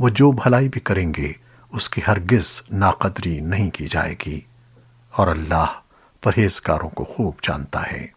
वो जो भलाई भी करेंगे, उसकी हरगिज नाकदरी नहीं की जाएगी। और अल्लाह परहेजगारों को खूब जानता है।